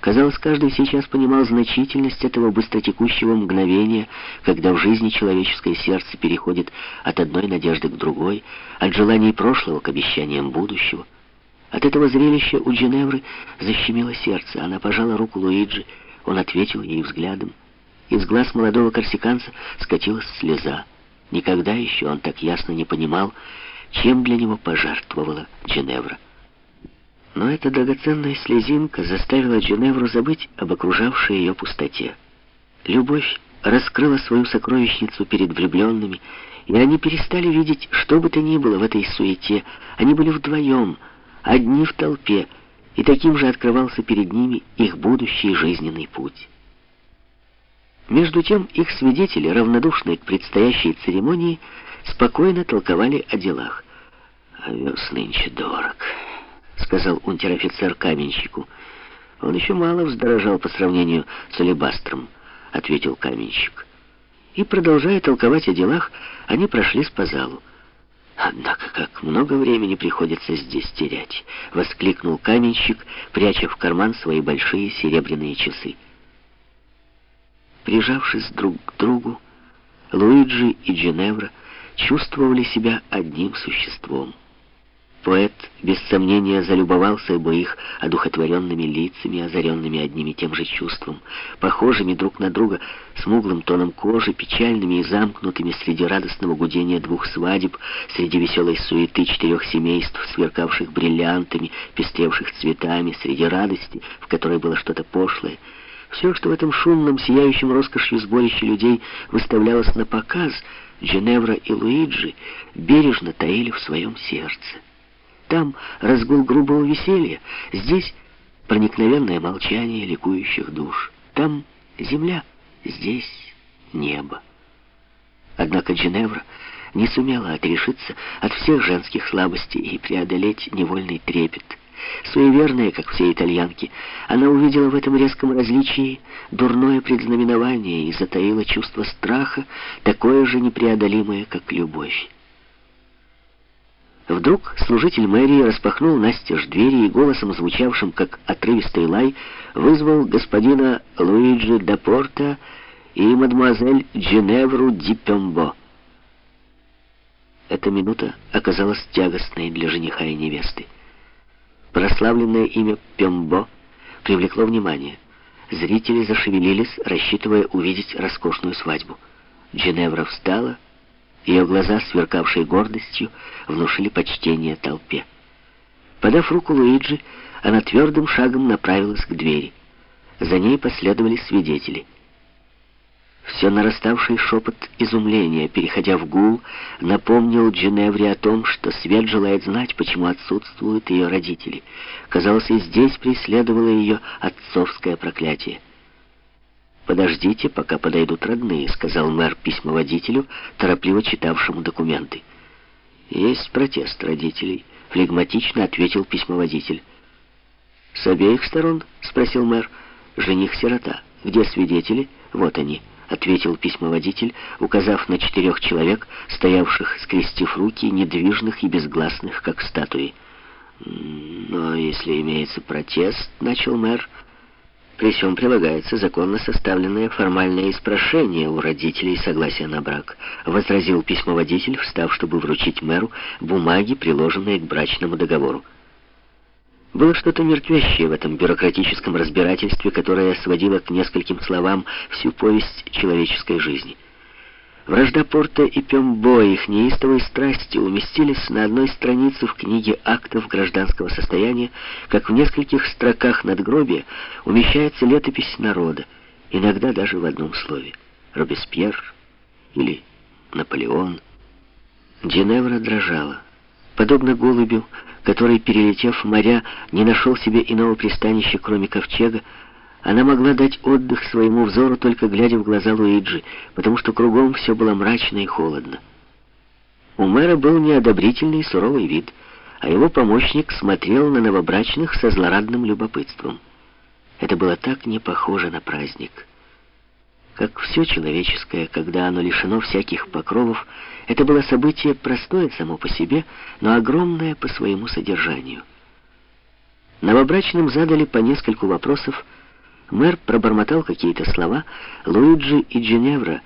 Казалось, каждый сейчас понимал значительность этого быстротекущего мгновения, когда в жизни человеческое сердце переходит от одной надежды к другой, от желаний прошлого к обещаниям будущего. От этого зрелища у Джиневры защемило сердце. Она пожала руку Луиджи, он ответил ей взглядом. Из глаз молодого корсиканца скатилась слеза. Никогда еще он так ясно не понимал, чем для него пожертвовала Джиневра. Но эта драгоценная слезинка заставила Джиневру забыть об окружавшей ее пустоте. Любовь раскрыла свою сокровищницу перед влюбленными, и они перестали видеть что бы то ни было в этой суете. Они были вдвоем, одни в толпе, и таким же открывался перед ними их будущий жизненный путь. Между тем их свидетели, равнодушные к предстоящей церемонии, спокойно толковали о делах. «Овес нынче дорог», — сказал унтер-офицер каменщику. «Он еще мало вздорожал по сравнению с алебастром», — ответил каменщик. И, продолжая толковать о делах, они прошлись по залу. «Однако, как много времени приходится здесь терять!» — воскликнул каменщик, пряча в карман свои большие серебряные часы. Прижавшись друг к другу, Луиджи и Джиневра чувствовали себя одним существом. Поэт, без сомнения, залюбовался бы их одухотворенными лицами, озаренными одним и тем же чувством, похожими друг на друга, смуглым тоном кожи, печальными и замкнутыми среди радостного гудения двух свадеб, среди веселой суеты четырех семейств, сверкавших бриллиантами, пестревших цветами, среди радости, в которой было что-то пошлое. Все, что в этом шумном, сияющем роскошью сборище людей выставлялось на показ, Дженевра и Луиджи бережно таили в своем сердце. Там разгул грубого веселья, здесь проникновенное молчание ликующих душ. Там земля, здесь небо. Однако Дженевра не сумела отрешиться от всех женских слабостей и преодолеть невольный трепет. Суеверная, как все итальянки, она увидела в этом резком различии дурное предзнаменование и затаила чувство страха, такое же непреодолимое, как любовь. Вдруг служитель мэрии распахнул настежь двери и голосом, звучавшим как отрывистый лай, вызвал господина Луиджи де Порта и мадемуазель Джиневру Ди Пембо. Эта минута оказалась тягостной для жениха и невесты. Прославленное имя Пембо привлекло внимание. Зрители зашевелились, рассчитывая увидеть роскошную свадьбу. Джиневра встала ее глаза, сверкавшие гордостью, внушили почтение толпе. Подав руку Луиджи, она твердым шагом направилась к двери. За ней последовали свидетели. Все нараставший шепот изумления, переходя в гул, напомнил Джиневре о том, что Свет желает знать, почему отсутствуют ее родители. Казалось, и здесь преследовало ее отцовское проклятие. «Подождите, пока подойдут родные», — сказал мэр письмоводителю, торопливо читавшему документы. «Есть протест родителей», — флегматично ответил письмоводитель. «С обеих сторон?» — спросил мэр. «Жених-сирота. Где свидетели?» «Вот они», — ответил письмоводитель, указав на четырех человек, стоявших, скрестив руки, недвижных и безгласных, как статуи. «Но если имеется протест», — начал мэр, — при всем прилагается законно составленное формальное испрошение у родителей согласия на брак, возразил письмоводитель, встав, чтобы вручить мэру бумаги, приложенные к брачному договору. Было что-то мертвящее в этом бюрократическом разбирательстве, которое сводило к нескольким словам всю повесть человеческой жизни. Вражда Порта и Пембо, их неистовые страсти, уместились на одной странице в книге актов гражданского состояния, как в нескольких строках надгробия умещается летопись народа, иногда даже в одном слове. Робеспьер или Наполеон. Джиневра дрожала. Подобно голубю, который, перелетев моря, не нашел себе иного пристанища, кроме ковчега, она могла дать отдых своему взору, только глядя в глаза Луиджи, потому что кругом все было мрачно и холодно. У мэра был неодобрительный суровый вид, а его помощник смотрел на новобрачных со злорадным любопытством. Это было так не похоже на праздник. Как все человеческое, когда оно лишено всяких покровов, это было событие простое само по себе, но огромное по своему содержанию. Новобрачным задали по нескольку вопросов, Мэр пробормотал какие-то слова. Луиджи и Джиневра